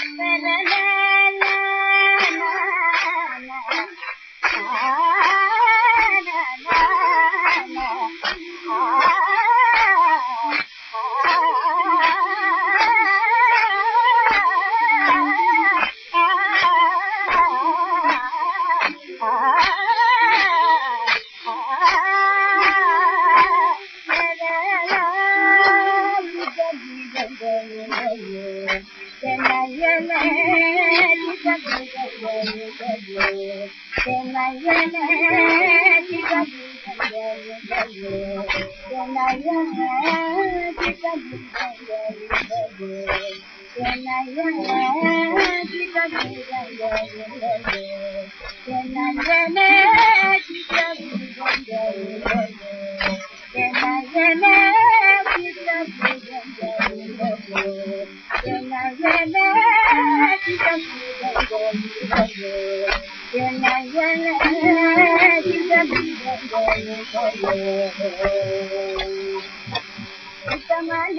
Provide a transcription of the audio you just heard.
啦啦啦啦啦啦！Yeah. 原来人类真的不会过于温柔原来人类真的不会过于温柔为什么人